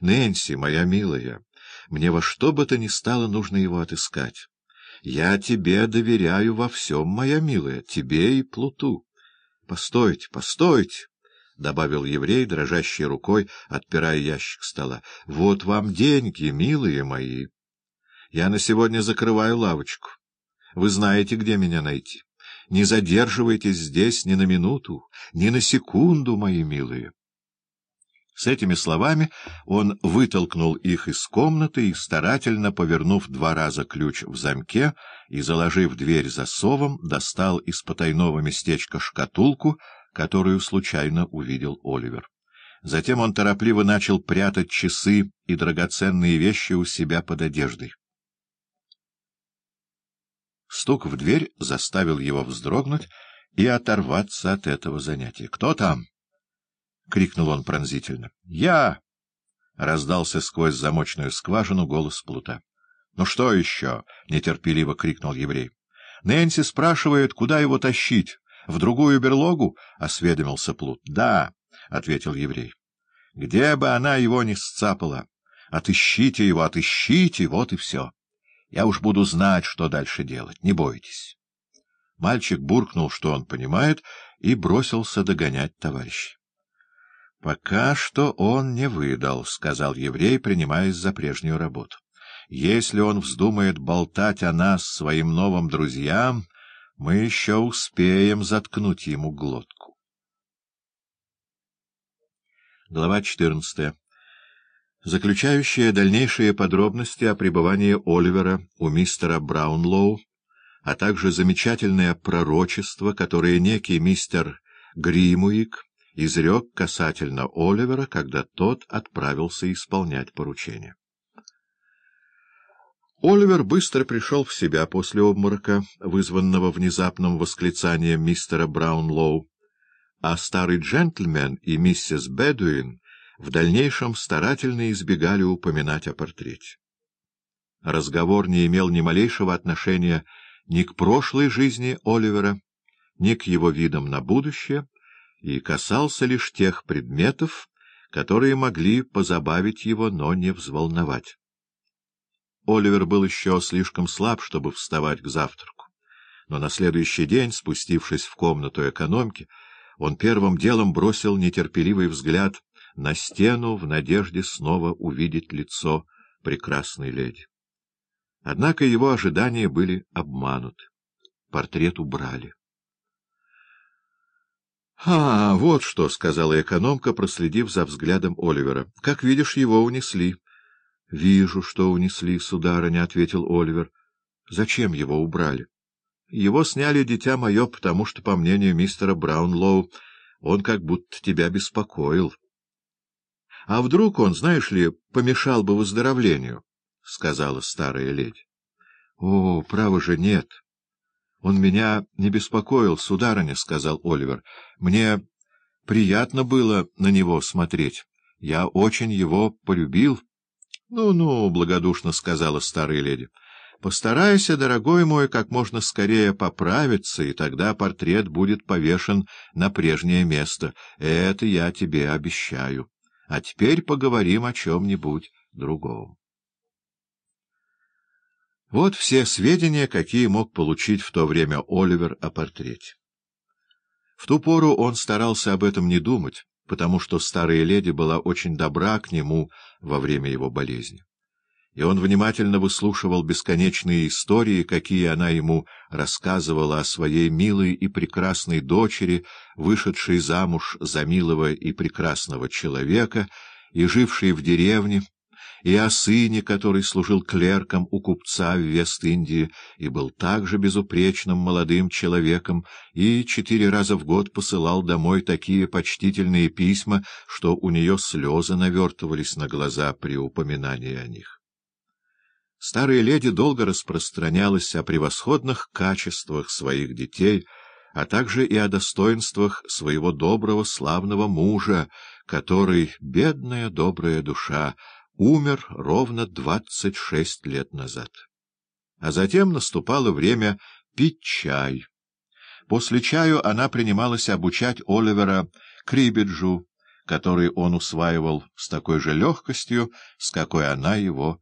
Нэнси, моя милая, мне во что бы то ни стало нужно его отыскать. Я тебе доверяю во всем, моя милая, тебе и Плуту. Постойте, постойте, — добавил еврей, дрожащей рукой, отпирая ящик стола. — Вот вам деньги, милые мои. Я на сегодня закрываю лавочку. Вы знаете, где меня найти. Не задерживайтесь здесь ни на минуту, ни на секунду, мои милые. С этими словами он вытолкнул их из комнаты и, старательно повернув два раза ключ в замке и заложив дверь засовом, достал из потайного местечка шкатулку, которую случайно увидел Оливер. Затем он торопливо начал прятать часы и драгоценные вещи у себя под одеждой. Стук в дверь заставил его вздрогнуть и оторваться от этого занятия. — Кто там? — крикнул он пронзительно. — Я! — раздался сквозь замочную скважину голос Плута. — Ну что еще? — нетерпеливо крикнул еврей. — Нэнси спрашивает, куда его тащить. В другую берлогу? — осведомился Плут. — Да, — ответил еврей. — Где бы она его ни сцапала. Отыщите его, отыщите, вот и все. Я уж буду знать, что дальше делать, не бойтесь. Мальчик буркнул, что он понимает, и бросился догонять товарищей. — Пока что он не выдал, — сказал еврей, принимаясь за прежнюю работу. — Если он вздумает болтать о нас своим новым друзьям, мы еще успеем заткнуть ему глотку. Глава четырнадцатая заключающая дальнейшие подробности о пребывании Оливера у мистера Браунлоу, а также замечательное пророчество, которое некий мистер Гримуик изрек касательно Оливера, когда тот отправился исполнять поручение. Оливер быстро пришел в себя после обморока, вызванного внезапным восклицанием мистера Браунлоу, а старый джентльмен и миссис Бедуин в дальнейшем старательно избегали упоминать о портрете. Разговор не имел ни малейшего отношения ни к прошлой жизни Оливера, ни к его видам на будущее, и касался лишь тех предметов, которые могли позабавить его, но не взволновать. Оливер был еще слишком слаб, чтобы вставать к завтраку, но на следующий день, спустившись в комнату экономки, он первым делом бросил нетерпеливый взгляд на стену в надежде снова увидеть лицо прекрасной леди. Однако его ожидания были обмануты. Портрет убрали. — А, вот что, — сказала экономка, проследив за взглядом Оливера. — Как видишь, его унесли. — Вижу, что унесли, сударыня, — ответил Оливер. — Зачем его убрали? — Его сняли, дитя мое, потому что, по мнению мистера Браунлоу, он как будто тебя беспокоил. — А вдруг он, знаешь ли, помешал бы выздоровлению? — сказала старая леди. — О, право же, нет. — Он меня не беспокоил, сударыня, — сказал Оливер. — Мне приятно было на него смотреть. Я очень его полюбил. «Ну — Ну-ну, — благодушно сказала старая леди. — Постарайся, дорогой мой, как можно скорее поправиться, и тогда портрет будет повешен на прежнее место. Это я тебе обещаю. А теперь поговорим о чем-нибудь другом. Вот все сведения, какие мог получить в то время Оливер о портрете. В ту пору он старался об этом не думать, потому что старая леди была очень добра к нему во время его болезни и он внимательно выслушивал бесконечные истории, какие она ему рассказывала о своей милой и прекрасной дочери, вышедшей замуж за милого и прекрасного человека и жившей в деревне, и о сыне, который служил клерком у купца в Вест-Индии и был также безупречным молодым человеком, и четыре раза в год посылал домой такие почтительные письма, что у нее слезы навертывались на глаза при упоминании о них. Старая леди долго распространялась о превосходных качествах своих детей, а также и о достоинствах своего доброго славного мужа, который, бедная добрая душа, умер ровно двадцать шесть лет назад. А затем наступало время пить чай. После чаю она принималась обучать Оливера крибиджу, который он усваивал с такой же легкостью, с какой она его